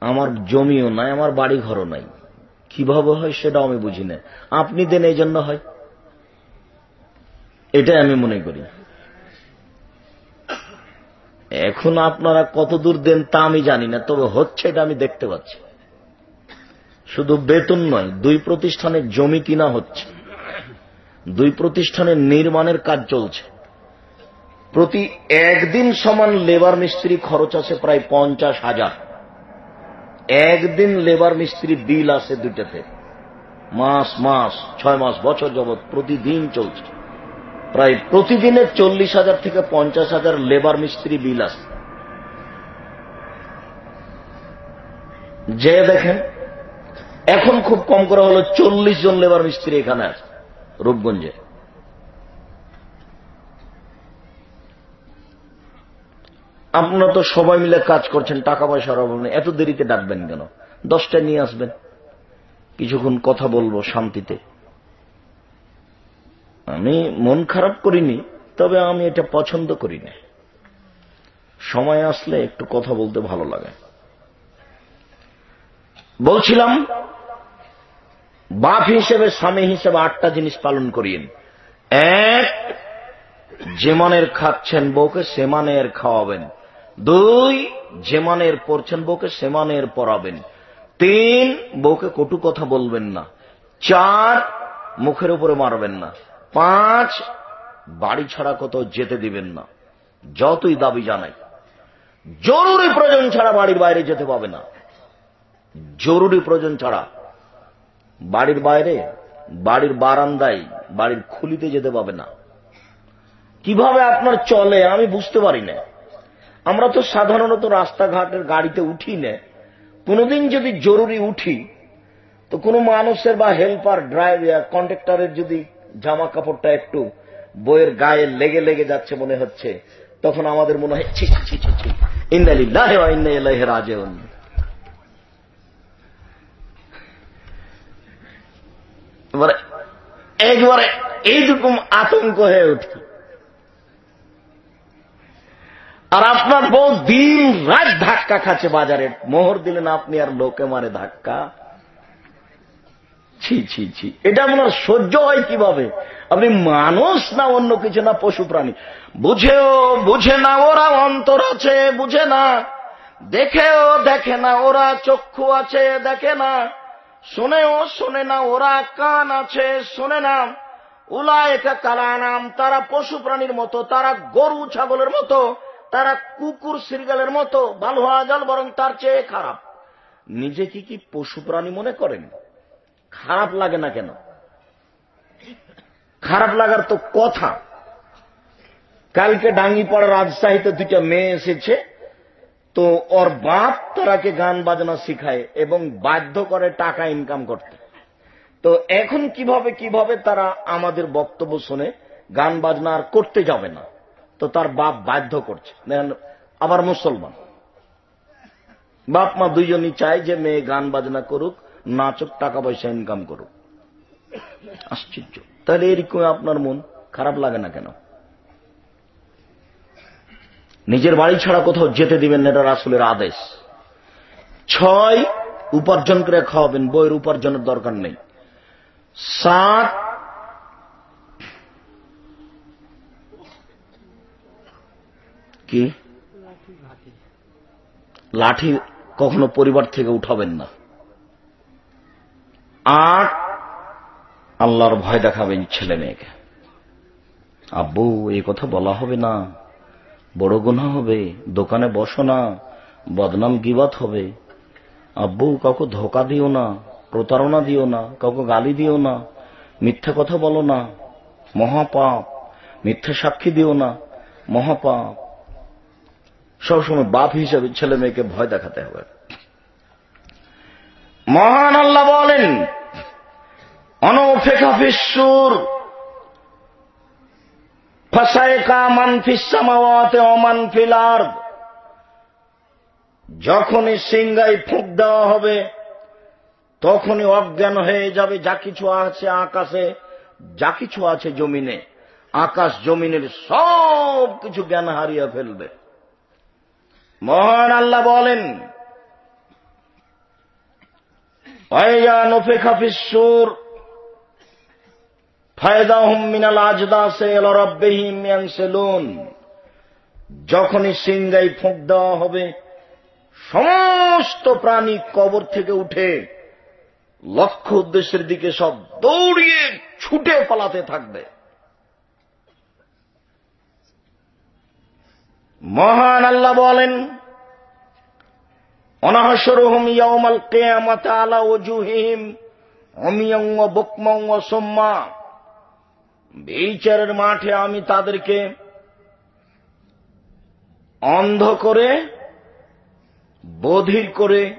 আমার জমিও নাই, আমার বাড়ি ঘরও নাই। কীভাবে হয় সেটাও আমি বুঝি না। আপনি দেন, এই জন্য হয়। এটাই আমি মনে করি। এখন আপনারা কত দূর দেন তা আমি জানি না, তবে হচ্ছে এটা আমি দেখতে পাচ্ছি। শুধু বেতন নয়, দুই প্রতিষ্ঠানের জমি কিনা হচ্ছে। দুই প্রতিষ্ঠানের নির্মাণের কাজ চলছে। প্রতি একদিন সমান লেবার মিস্ত্রি খরচ আছে প্রায় পঞ্চাশ হাজার। একদিন লেবার মিস্ত্রি বিল আছে দুটাতে মাস মাস, ছয় মাস, বছর যাবৎ প্রতিদিন চলছে। প্রায় প্রতিদিনে চল্লিশ হাজার থেকে পঞ্চাশ হাজার লেবার মিস্ত্রি বিল আছে। যে দেখেন এখন খুব কম করা হলো চল্লিশ জন লেবার মিস্ত্রি এখানে আছে, রূপগঞ্জে। আপনারা তো সবাই মিলে কাজ করছেন, টাকা পয়সার অভাব নেই। এত দেরিতে ডাকবেন কেন? দশটা নিয়ে আসবেন। কিছুক্ষণ কথা বলব শান্তিতে। আমি মন খারাপ করিনি, তবে আমি এটা পছন্দ করি না। সময় আসলে একটু কথা বলতে ভালো লাগে। বলছিলাম বাপ হিসেবে, স্বামী হিসেবে আটটা জিনিস পালন করিয়েন। এক, যেমানের খাচ্ছেন বউকে সেমানের খাওয়াবেন। দুই, যেমানের পড়ছেন বউকে সেমানের পড়াবেন তিন, বউকে কটু কথা বলবেন না। চার, মুখের উপরে মারবেন না। পাঁচ, বাড়ি ছাড়া কোথাও যেতে দিবেন না। যতই দাবি জানাই। জরুরি প্রয়োজন ছাড়া বাড়ির বাইরে যেতে পাবে না। জরুরি প্রয়োজন ছাড়া বাড়ির বাইরে, বাড়ির বারান্দায়, বাড়ির খুলিতে যেতে পাবে না। কীভাবে আপনার চলে, আমি বুঝতে পারি না। আমরা তো সাধারণত রাস্তাঘাটের গাড়িতে উঠি না। কোনোদিন যদি জরুরি উঠি, তো কোনো মানুষের বা হেল্পার, ড্রাইভার কন্ট্রাক্টরের যদি জামা কাপড়টা একটু বইয়ের গায়ে লেগে লেগে যাচ্ছে মনে হচ্ছে, তখন আমাদের মনে হয় এবারে একবারে এইরকম আতঙ্ক হয়ে উঠি আর আপনার বউ দিন রাত ধাক্কা খাচ্ছে বাজারে। মোহর দিলেন আপনি আর লোকে মারে ধাক্কা। ছি ছি ছি। এটা আপনার সহ্য হয় কীভাবে? আপনি মানুষ না অন্য কিছু না পশু প্রাণী? বুঝেও, বুঝে না ওরা অন্তর আছে, বুঝে না। দেখেও দেখে না, ওরা চক্ষু আছে, দেখে না। শোনেও শোনে না, ওরা কান আছে, শোনে না। উলায়কা কালা নাম তারা পশু প্রাণীর মতো, তারা গরু ছাগলের মতো, তারা কুকুর সিরগালের মতো ভালো হওয়া যাল বরং তার চেয়ে খারাপ। নিজে কি পশু প্রাণী মনে করেন? খারাপ লাগে না কেন? খারাপ লাগার তো কথা। কালকে ডাঙ্গিপাড়া রাজশাহীতে দুইটা মেয়ে এসেছে। তো ওর বাপ তারাকে গান বাজনা শিখায় এবং বাধ্য করে টাকা ইনকাম করতে। তো এখন কীভাবে কীভাবে তারা আমাদের বক্তব্য শুনে গান বাজনা আর করতে যাবে না, তো তার বাপ বাধ্য করছে। আবার মুসলমান। বাপ মা দুইজনই চায় যে মেয়ে গান বাজনা করুক, নাচক, টাকা পয়সা ইনকাম করুক। আশ্চর্য। তাহলে এরকম আপনার মন খারাপ লাগে না কেন? নিজের বাড়ি ছাড়া কোথাও যেতে দিবেন না, এটা রাসুলের আদেশ। ছয়, উপার্জন করে খাওয়াবেন, বইয়ের উপার্জনের দরকার নেই। সাত, কি? লাঠি কখনো পরিবার থেকে উঠাবেন না। আট, আল্লাহর ভয় দেখাবেন ছেলে মেয়েকে। আব্বু, এই কথা বলা হবে না। বড় গুণা হবে, দোকানে বসো না, বদনাম গিবাত হবে। আব্বু, কাউকে ধোকা দিও না, প্রতারণা দিও না, কাউকে গালি দিও না, মিথ্যা কথা বলো না, মহাপাপ, মিথ্যা সাক্ষী দিও না, মহাপাপ। সবসময় বাপ হিসেবে ছেলে মেয়েকে ভয় দেখাতে হবে। মহান আল্লাহ বলেন অনৌফেখা ফিসুর ফাসায়কা মান ফিসামাওয়াতে অমান ফিলার যখনই সিংগায় ফুঁক দেওয়া হবে, তখনই অজ্ঞান হয়ে যাবে যা কিছু আছে আকাশে, যা কিছু আছে জমিনে। আকাশ জমিনের সব কিছু জ্ঞান হারিয়ে ফেলবে। মহান আল্লাহ বলেন মিনাল আজদাসে রব্বিহিম ইয়ানসিলুন যখনই সিংগাই ফুঁক দেওয়া হবে, সমস্ত প্রাণী কবর থেকে উঠে লক্ষ্য উদ্দেশ্যের দিকে সব দৌড়িয়ে ছুটে পালাতে থাকবে। মহান আল্লাহ বলেন, অনাহসরুহুম ইয়াউমাল কিয়ামাতি আলা ওজুহিহিম অমিয়ং বকমং সোম্মা। বিচারের মাঠে আমি তাদেরকে অন্ধ করে, বধির করে,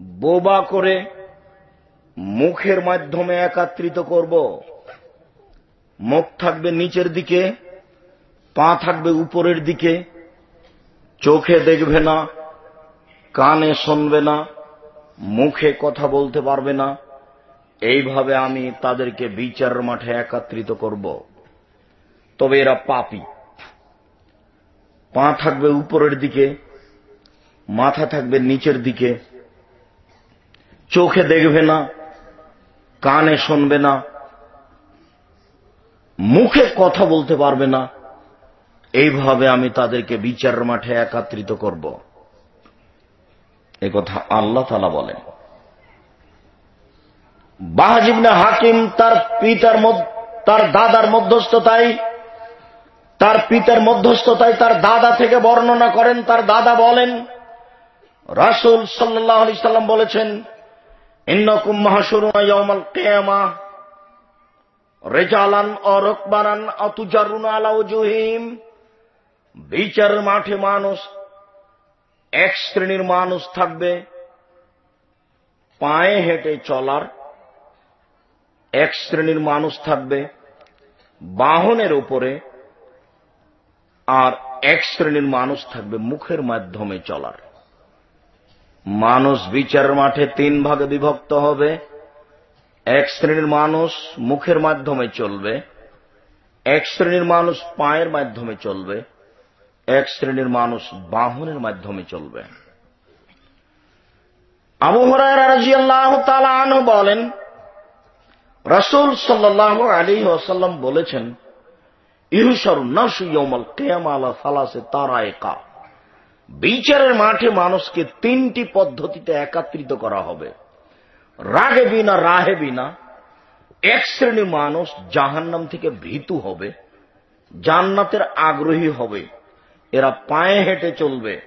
বোবা করে মুখের মাধ্যমে একাত্রিত করব। মুখ থাকবে নিচের দিকে, পা থাকবে উপরের দিকে, চোখে দেখবে না, কানে শুনবে না, মুখে কথা বলতে পারবে না। এইভাবে আমি তাদেরকে বিচারের মাঠে একাত্রিত করব। তবে এরা পাপি। পা থাকবে উপরের দিকে, মাথা থাকবে নিচের দিকে। চোখে দেখবে না, কানে শুনবে না, মুখে কথা বলতে পারবে না। এইভাবে আমি তাদেরকে বিচারের মাঠে একাত্রিত করব। এ কথা আল্লাহ তালা বলেন। বাহাজিবনে হাকিম তার পিতার তার দাদার মধ্যস্থতায়, তার পিতার মধ্যস্থতায় তার দাদা থেকে বর্ণনা করেন। তার দাদা বলেন, রাসুল সাল্লাহ আলি সাল্লাম বলেছেন, ইন্নকুম মাহাসুরুমাল কেয়ামা, রেজালান ও রকবারান অতুজারুন আলাউজুহিম বিচার মাঠে মানুষ, এক শ্রেণির মানুষ থাকবে, পায়ে হেঁটে চলার এক শ্রেণির মানুষ থাকবে, বাহনের উপরে আর এক শ্রেণির মানুষ থাকবে মুখের মাধ্যমে চলার। মানুষ বিচারের মাঠে তিন ভাগে বিভক্ত হবে। এক শ্রেণির মানুষ মুখের মাধ্যমে চলবে, এক শ্রেণির মানুষ পায়ের মাধ্যমে চলবে, এক শ্রেণির মানুষ বাহনের মাধ্যমে চলবে। আবু হরাই রাজি আল্লাহ বলেন রাসুল সাল্লাহ আলী আসাল্লাম বলেছেন ইহুসর নাসুয়মাল কেয়ামালা ফালাসে তারা একা বিচারের মাঠে মানুষকে তিনটি পদ্ধতিতে একাত্রিত করা হবে। রাগে বিনা, রাহে বিনা, এক শ্রেণির মানুষ জাহান্নাম থেকে ভীতু হবে, জান্নাতের আগ্রহী হবে, এরা পায়ে হেঁটে চলবে,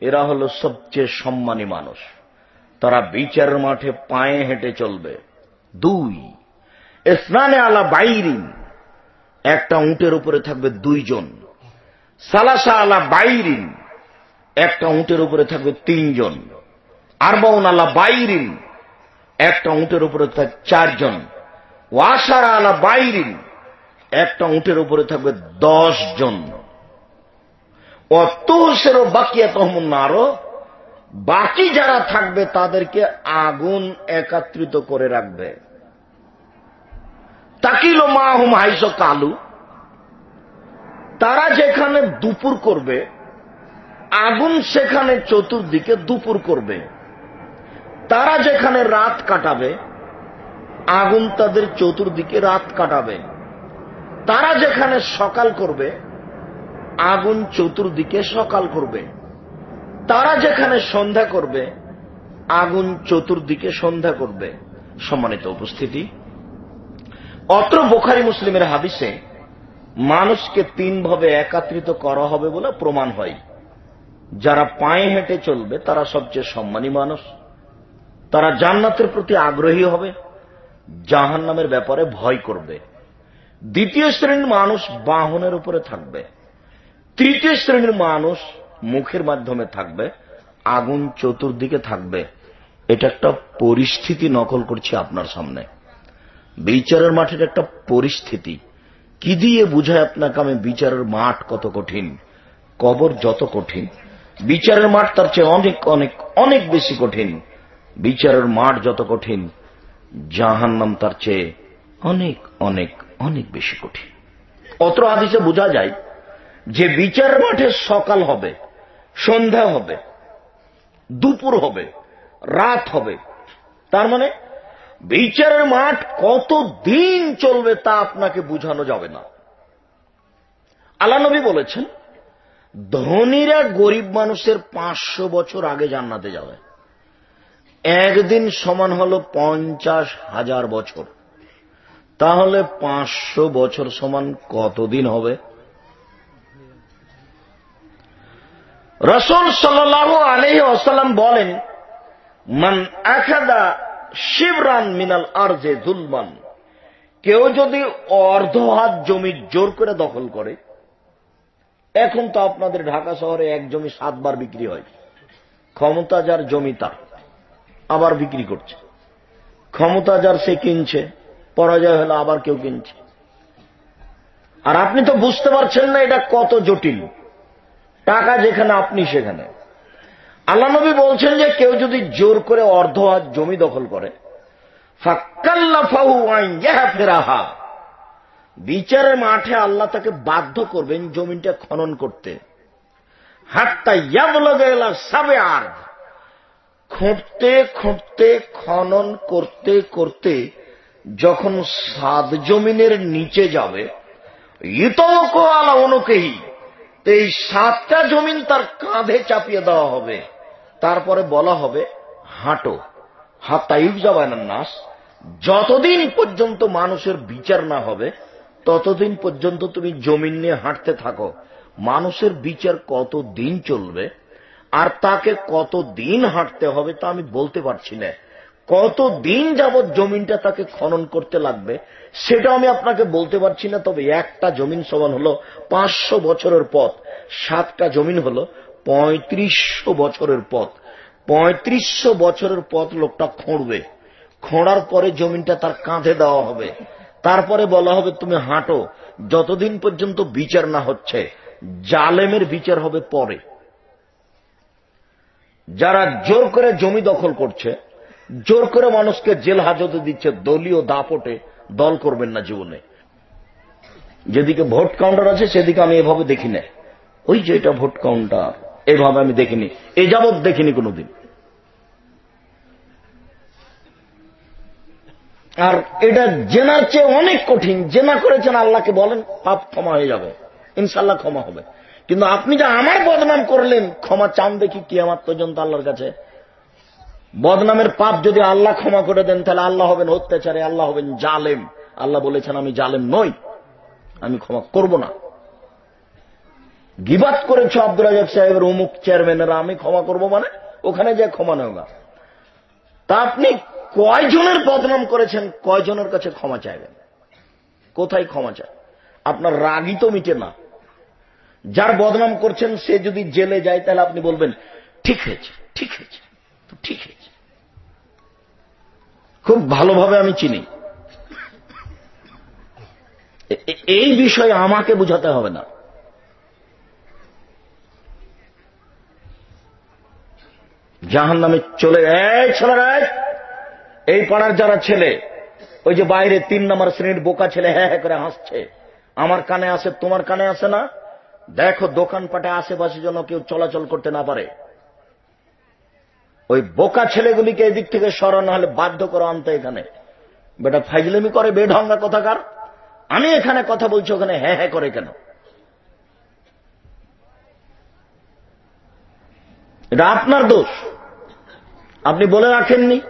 এরা হলো সবচেয়ে সম্মানী মানুষ। তারা বিচারের মাঠে পায়ে হেঁটে চলবে। দুই স্নানে আলা বাইরিন। একটা উঁটের উপরে থাকবে দুইজন। সালাসা আলা বাইরিন। একটা উঁটের উপরে থাকবে তিনজন। আরবাউন আলা বাইরিন। একটা উঁটের উপরে থাকবে চারজন। ওয়াসারা আলা বাইরিন। একটা উঁটের উপরে থাকবে দশ জন অতসেরও বাকিয়া তহমুন আরও বাকি যারা থাকবে তাদেরকে আগুন একত্রিত করে রাখবে। তাকিল মাহুম হাইস কালু। তারা যেখানে দুপুর করবে, আগুন সেখানে চতুর্দিকে দুপুর করবে। তারা যেখানে রাত কাটাবে, আগুন তাদের চতুর্দিকে রাত কাটাবে। তারা যেখানে সকাল করবে, আগুন চতুর্দিকে সকাল করবে। তারা যেখানে সন্ধ্যা করবে, আগুন চতুর্দিকে সন্ধ্যা করবে। সম্মানিত উপস্থিতি। অত্র বোখারি মুসলিমের হাদিসে মানুষকে তিনভাবে একাত্রিত করা হবে বলে প্রমাণ হয়। যারা পায়ে হেঁটে চলবে, তারা সবচেয়ে সম্মানী মানুষ। তারা জান্নাতের প্রতি আগ্রহী হবে জাহান নামের ব্যাপারে ভয় করবে। দ্বিতীয় শ্রেণির মানুষ বাহনের উপরে থাকবে। তৃতীয় শ্রেণির মানুষ মুখের মাধ্যমে থাকবে, আগুন চতুর্দিকে থাকবে। এটা একটা পরিস্থিতি নকল করছি আপনার সামনে। বিচারের মাঠের একটা পরিস্থিতি। কি দিয়ে বুঝায় আপনাকে আমি বিচারের মাঠ কত কঠিন? কবর যত কঠিন। বিচারের মাঠ তার চেয়ে অনেক অনেক অনেক বেশি কঠিন। বিচারের মাঠ যত কঠিন জাহান নাম তার চেয়ে অনেক অনেক অনেক বেশি কঠিন। অত্র আদিসে বোঝা যায় যে বিচার মাঠে সকাল হবে, সন্ধ্যা হবে, দুপুর হবে, রাত হবে। তার মানে বিচারের মাঠ কত দিন চলবে তা আপনাকে বুঝানো যাবে না। আল্লাহ বলেছেন, ধনীরা গরিব মানুষের পাঁচশো বছর আগে জান্নাতে যাবে। একদিন সমান হল পঞ্চাশ হাজার বছর। তাহলে পাঁচশো বছর সমান কতদিন হবে? রসুল সাল্লাহ আলহ আসাল্লাম বলেন, মান আখাদা শিবরান মিনাল আর যে জুলমান। কেউ যদি অর্ধ হাত জমি জোর করে দখল করে, এখন তো আপনাদের ঢাকা শহরে এক জমি সাতবার বিক্রি হয়। ক্ষমতা যার জমি তার, আবার বিক্রি করছে। ক্ষমতা যার সে কিনছে, পরাজয় হলে আবার কেউ কিনছে। আর আপনি তো বুঝতে পারছেন না এটা কত জটিল। টাকা যেখানে, আপনি সেখানে। আল্লাহ নবী বলছেন যে কেউ যদি জোর করে অর্ধ হাত জমি দখল করে বিচারের মাঠে আল্লাহ তাকে বাধ্য করবেন জমিনটা খনন করতে। হাতটা ইয়াবলা সাবে আর খুঁটতে খুঁটতে খনন করতে করতে যখন সাত জমিনের নিচে যাবে ইতক আলা অনুকেহি তো এই সাতটা জমিন তার কাঁধে চাপিয়ে দেওয়া হবে। তারপরে বলা হবে, হাঁটো। হাতাইব যাবায় নাস যতদিন পর্যন্ত মানুষের বিচার না হবে, ততদিন পর্যন্ত তুমি জমিন নিয়ে হাঁটতে থাকো। মানুষের বিচার কত দিন চলবে? আর তাকে কত দিন হাঁটতে হবে তা আমি বলতে পারছি না। কত দিন যাবৎ জমিনটা তাকে খনন করতে লাগবে, সেটা আমি আপনাকে বলতে পারছি না। তবে একটা জমিন সমান হল পাঁচশো বছরের পথ। সাতটা জমিন হল পঁয়ত্রিশশো বছরের পথ। পঁয়ত্রিশশো বছরের পথ লোকটা খোঁড়বে। খোঁড়ার পরে জমিনটা তার কাঁধে দেওয়া হবে। তারপরে বলা হবে, তুমি হাঁটো। যতদিন পর্যন্ত বিচার না হচ্ছে, জালেমের বিচার হবে পরে। যারা জোর করে জমি দখল করছে, জোর করে মানুষকে জেল হাজতে দিচ্ছে, দলীয় দাপটে দল করবেন না জীবনে। যেদিকে ভোট কাউন্টার আছে, সেদিকে আমি এভাবে দেখি না। ওই যে এটা ভোট কাউন্টার এভাবে আমি দেখিনি। এ যাবৎ দেখিনি কোনোদিন। আর এটা জেনার চেয়ে অনেক কঠিন। জেনা করেছেন, আল্লাহকে বলেন, পাপ ক্ষমা হয়ে যাবে। ইনশাল্লাহ ক্ষমা হবে। কিন্তু আপনি যে আমার বদনাম করলেন, ক্ষমা চান দেখি কি আমার পর্যন্ত আল্লাহর কাছে। বদনামের পাপ যদি আল্লাহ ক্ষমা করে দেন, তাহলে আল্লাহ হবেন অত্যাচারে, আল্লাহ হবেন জালেম। আল্লাহ বলেছেন, আমি জালেম নই। আমি ক্ষমা করব না। গিবাত করেছ আব্দুল রাজাক সাহেবের অমুক চেয়ারম্যানেরা, আমি ক্ষমা করব মানে? ওখানে যে ক্ষমা নেওয়া তা আপনি কয়জনের বদনাম করেছেন? কয়জনের কাছে ক্ষমা চাইবেন? কোথায় ক্ষমা চায় আপনার রাগই তো মিটে না। যার বদনাম করছেন, সে যদি জেলে যায়, তাহলে আপনি বলবেন, ঠিক হয়েছে ঠিক হয়েছে ঠিক হয়েছে। খুব ভালোভাবে আমি চিনি। এই বিষয়ে আমাকে বুঝাতে হবে না। জাহান নামে চলে এই ছেলেরা এই পাড়ার যারা ছেলে, ওই যে বাইরে তিন নম্বর শ্রেণির বোকা ছেলে হ্যাঁ হ্যাঁ করে হাসছে। আমার কানে আসে, তোমার কানে আসে না? দেখো, দোকানপাটে আশেপাশে যেন কেউ চলাচল করতে না পারে। ওই বোকা ছেলেগুলিকে এদিক থেকে সরানো হলে বাধ্য করো আনতে এখানে। বেটা ফাইজলেমি করে, বেঢঙ্গা কথাকার? আমি এখানে কথা বলছি, ওখানে হ্যাঁ হ্যাঁ করে কেন? এটা আপনার দোষ। আপনি বলে রাখেননি।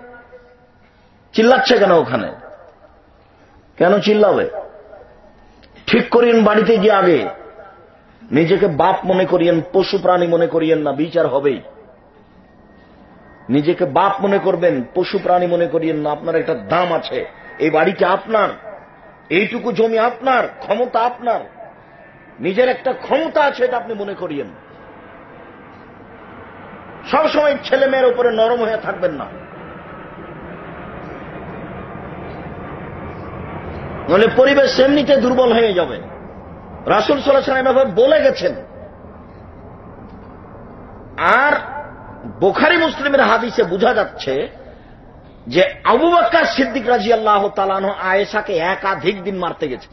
চিল্লাচ্ছে কেন ওখানে? কেন চিল্লাবে? ঠিক করিয়েন বাড়িতে গিয়ে আগে। নিজেকে বাপ মনে করিয়েন, পশু প্রাণী মনে করিয়েন না, বিচার হবেই। নিজেকে বাপ মনে করবেন, পশু প্রাণী মনে করিয়েন না, আপনার একটা দাম আছে। এই বাড়িটা আপনার। এইটুকু জমি আপনার, ক্ষমতা আপনার। নিজের একটা ক্ষমতা আছে, এটা আপনি মনে করিয়েন সবসময় ছেলে মেয়ের উপরে নরম হয়ে থাকবেন না। নলে পরিবেশ এমনিতে দুর্বল হয়ে যাবে। রাসুল সাল্লাহ এভাবে বলে গেছেন। আর বোখারি মুসলিমের হাদিসে বোঝা যাচ্ছে যে আবু বাক্কার সিদ্দিক রাজি আল্লাহ তালান আয়েশাকে একাধিক দিন মারতে গেছে।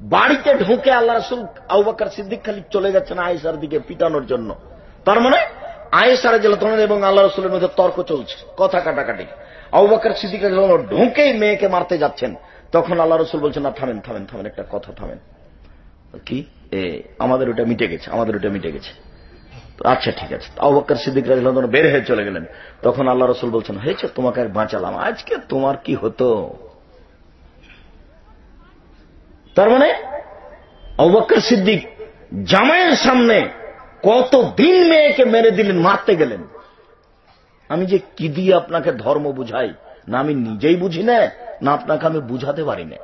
বাড়িতে ঢুকে আল্লাহ রাসুল আবু বাক্কার সিদ্দিক খালি চলে গেছেন আয়েশার দিকে পিটানোর জন্য। তার মানে আয়েশার জেলাতন এবং আল্লাহ রসুলের মধ্যে তর্ক চলছে, কথা কাটাকাটি। আবু বাক্কার সিদ্দিক ঢুকেই মেয়েকে মারতে যাচ্ছেন। তখন আল্লাহ রসুল বলছেন, না, থামেন থামেন থামেন, একটা কথা থামেন। কি? এ, আমাদের ওটা মিটে গেছে, আমাদের ওটা মিটে গেছে। আচ্ছা ঠিক আছে। আবাক্কর সিদ্দিক রাজন বের হয়ে চলে গেলেন। তখন আল্লাহ রসুল বলছেন, হয়েছে, তোমাকে আর বাঁচালাম। আজকে তোমার কি হতো? তার মানে আবাক্কর সিদ্দিক জামাইয়ের সামনে কত দিন মেয়েকে মেরে দিলেন, মারতে গেলেন। আমি যে কি দিয়ে আপনাকে ধর্ম বুঝাই, না আমি নিজেই বুঝি না না আপনাকে আমি বুঝাতে পারি না।